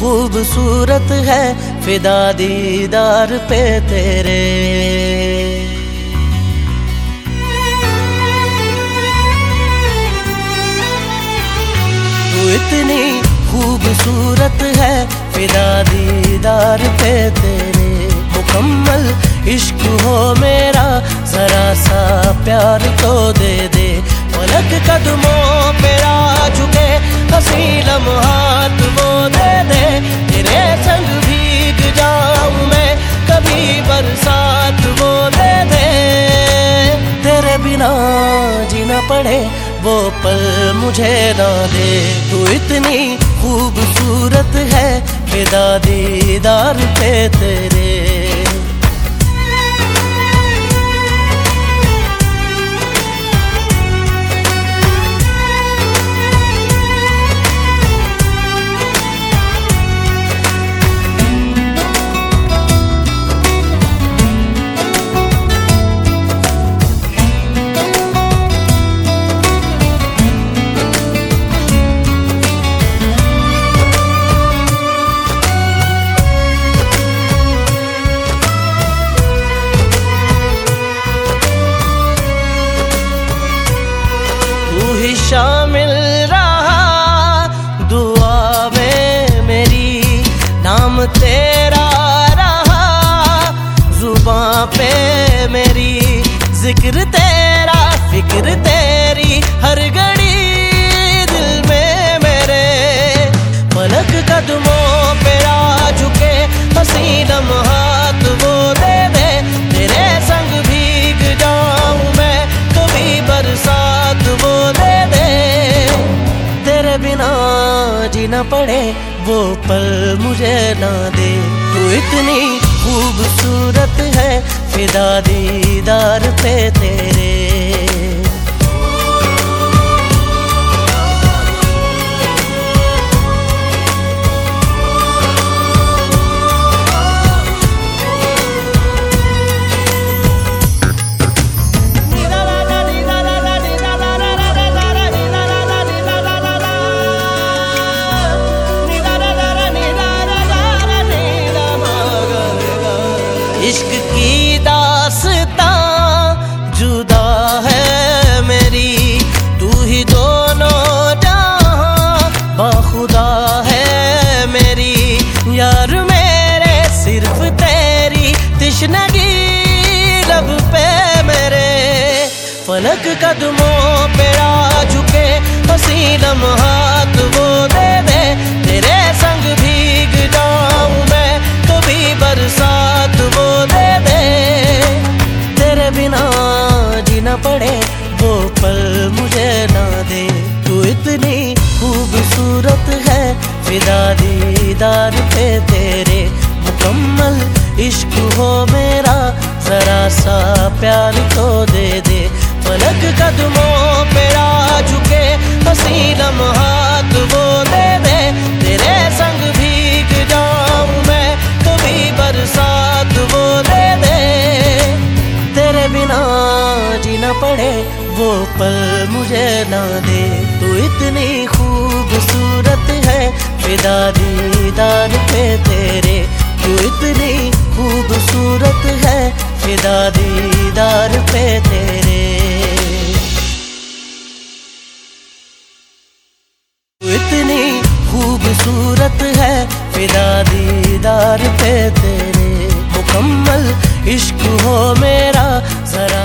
खूबसूरत है फिदा दीदार पे तेरे। इतनी खूबसूरत है फिदा दीदार पे तेरे। मुकम्मल इश्क हो मेरा, जरा सा प्यार तो दे दे। पलक कदमों पे आ झुके हसी लम्हात पड़े वो पल मुझे ना दे। तू इतनी खूबसूरत है फिदा दीदार पे तेरे। ज़िक्र तेरा, फ़िक्र तेरी हर घड़ी दिल में मेरे। पलक कदमों पे आ झुके हसी लम्हात वो दे दे। तेरे संग भीग जाऊँ मैं, कभी बरसात वो दे दे। तेरे बिना जीना पड़े, वो पल मुझे ना दे। तू इतनी खूबसूरत है फिदा दीदार पे तेरे तिश्नगी लब पे मेरे। फलक कदमों पे आ झुके हसी लम्हात वो दे दे। तेरे संग भीग जाऊँ मैं कभी बरसात वो दे दे। तेरे बिना जीना पड़े, वो पल मुझे ना दे। तू इतनी खूबसूरत है, फिदा दीदार पे तेरे इश्क हो मेरा, जरा सा प्यार तो दे दे। पलक कदमों पे आ झुके हसी लम्हात वो दे दे। तेरे संग भीग जाऊँ मैं, कभी बरसात वो दे दे। तेरे बिना जीना पड़े, वो पल मुझे ना दे। तू इतनी खूबसूरत है, फिदा दीदार पे तेरे। तू इतनी खूबसूरत है फिदा दीदार पे तेरे। इतनी खूबसूरत है फिदा दीदार पे तेरे। मुकम्मल इश्क हो मेरा, जरा